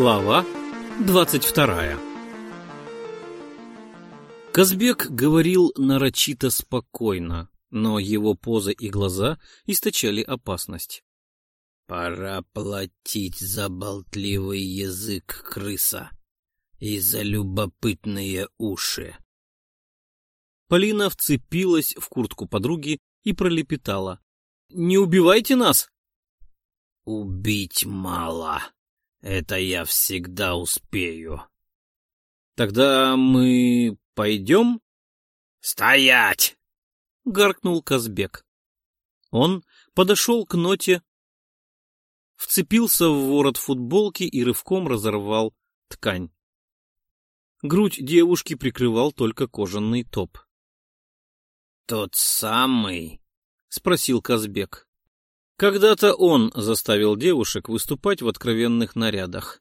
Глава 22 Казбек говорил нарочито спокойно, но его поза и глаза источали опасность. «Пора платить за болтливый язык крыса и за любопытные уши». Полина вцепилась в куртку подруги и пролепетала. «Не убивайте нас!» «Убить мало. Это я всегда успею». «Тогда мы пойдем?» «Стоять!» — гаркнул Казбек. Он подошел к ноте, вцепился в ворот футболки и рывком разорвал ткань. Грудь девушки прикрывал только кожаный топ. «Тот самый?» — спросил Казбек. Когда-то он заставил девушек выступать в откровенных нарядах.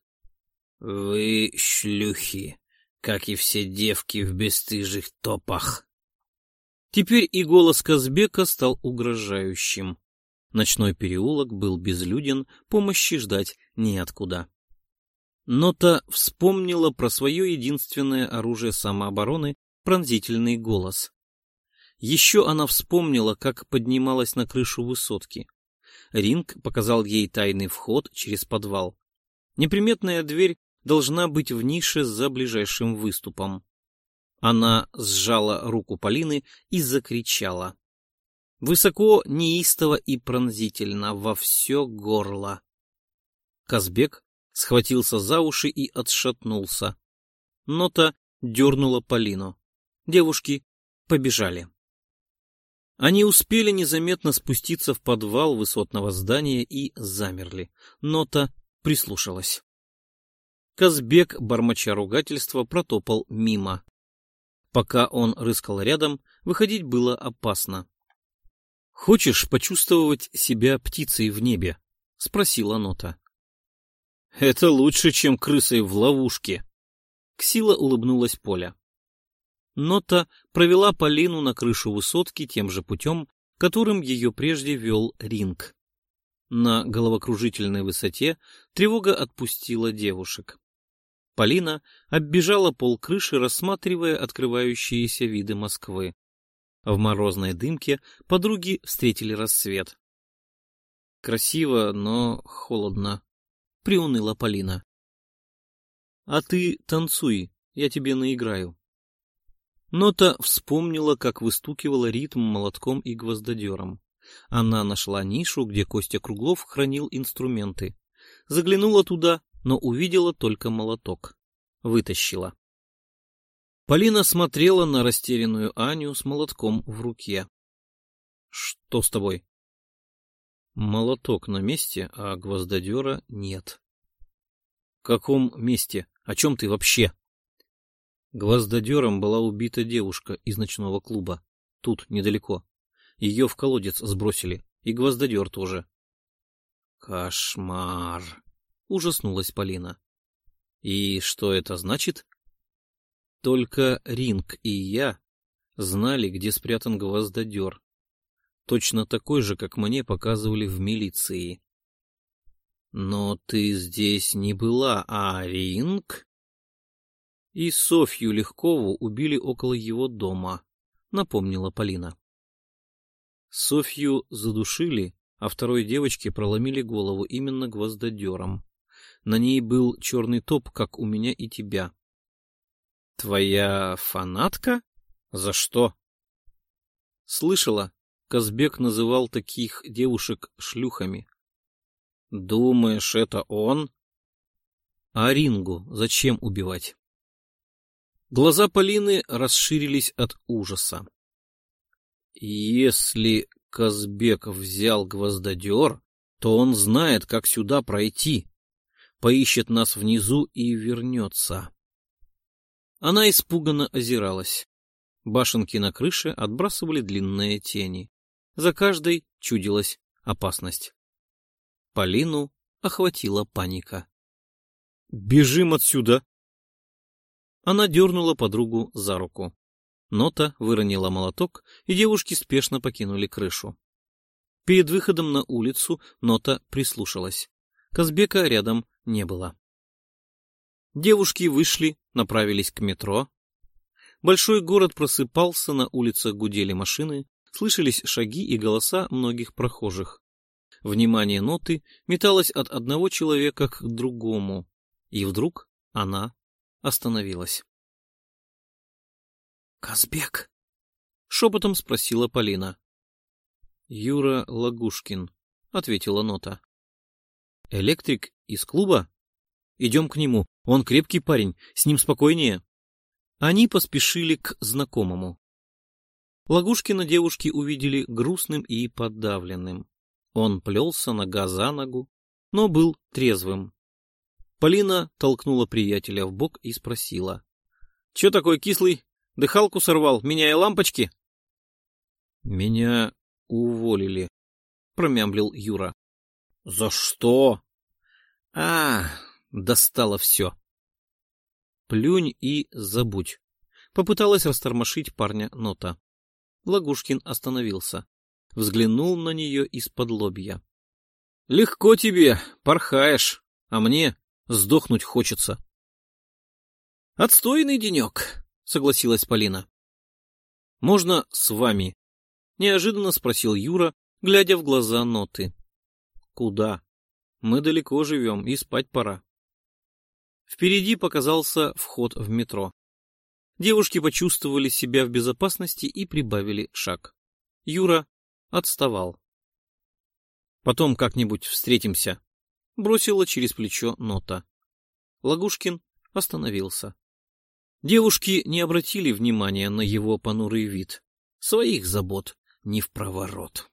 «Вы шлюхи, как и все девки в бесстыжих топах». Теперь и голос Казбека стал угрожающим. Ночной переулок был безлюден, помощи ждать неоткуда. Нота вспомнила про свое единственное оружие самообороны — пронзительный голос. Еще она вспомнила, как поднималась на крышу высотки. Ринг показал ей тайный вход через подвал. Неприметная дверь должна быть в нише за ближайшим выступом. Она сжала руку Полины и закричала. Высоко, неистово и пронзительно, во все горло. Казбек схватился за уши и отшатнулся. Нота дернула Полину. Девушки побежали. Они успели незаметно спуститься в подвал высотного здания и замерли. Нота прислушалась. Казбек, бормоча ругательства, протопал мимо. Пока он рыскал рядом, выходить было опасно. — Хочешь почувствовать себя птицей в небе? — спросила Нота. — Это лучше, чем крысой в ловушке. Ксила улыбнулась Поля. Нота провела Полину на крышу высотки тем же путем, которым ее прежде вел ринг. На головокружительной высоте тревога отпустила девушек. Полина оббежала пол крыши, рассматривая открывающиеся виды Москвы. В морозной дымке подруги встретили рассвет. «Красиво, но холодно», — приуныла Полина. «А ты танцуй, я тебе наиграю». Нота вспомнила, как выстукивала ритм молотком и гвоздодером. Она нашла нишу, где Костя Круглов хранил инструменты. Заглянула туда, но увидела только молоток. Вытащила. Полина смотрела на растерянную Аню с молотком в руке. — Что с тобой? — Молоток на месте, а гвоздодера нет. — В каком месте? О чем ты вообще? Гвоздодером была убита девушка из ночного клуба. Тут, недалеко. Ее в колодец сбросили. И гвоздодер тоже. Кошмар! Ужаснулась Полина. И что это значит? Только Ринг и я знали, где спрятан гвоздодер. Точно такой же, как мне показывали в милиции. Но ты здесь не была, а Ринг? И Софью Легкову убили около его дома, напомнила Полина. Софью задушили, а второй девочке проломили голову именно гвоздодером. На ней был черный топ, как у меня и тебя. Твоя фанатка? За что? Слышала, Казбек называл таких девушек шлюхами. Думаешь, это он? А Рингу зачем убивать? Глаза Полины расширились от ужаса. Если Казбек взял гвоздодер, то он знает, как сюда пройти. Поищет нас внизу и вернется. Она испуганно озиралась. Башенки на крыше отбрасывали длинные тени. За каждой чудилась опасность. Полину охватила паника. «Бежим отсюда!» Она дернула подругу за руку. Нота выронила молоток, и девушки спешно покинули крышу. Перед выходом на улицу Нота прислушалась. Казбека рядом не было. Девушки вышли, направились к метро. Большой город просыпался, на улицах гудели машины, слышались шаги и голоса многих прохожих. Внимание ноты металось от одного человека к другому, и вдруг она остановилась. «Казбек?» — шепотом спросила Полина. «Юра Лагушкин», — ответила нота. «Электрик из клуба? Идем к нему. Он крепкий парень, с ним спокойнее». Они поспешили к знакомому. Лагушкина девушки увидели грустным и подавленным. Он плелся нога за ногу, но был трезвым. Полина толкнула приятеля в бок и спросила. — Че такой кислый? Дыхалку сорвал, меняя лампочки? — Меня уволили, — промямлил Юра. — За что? — А, достало все. — Плюнь и забудь. Попыталась растормошить парня нота. Лагушкин остановился. Взглянул на нее из-под лобья. — Легко тебе, порхаешь, а мне сдохнуть хочется. — Отстойный денек, — согласилась Полина. — Можно с вами? — неожиданно спросил Юра, глядя в глаза ноты. — Куда? Мы далеко живем, и спать пора. Впереди показался вход в метро. Девушки почувствовали себя в безопасности и прибавили шаг. Юра отставал. Потом как-нибудь встретимся, бросила через плечо нота. Лагушкин остановился. Девушки не обратили внимания на его понурый вид. Своих забот не в проворот.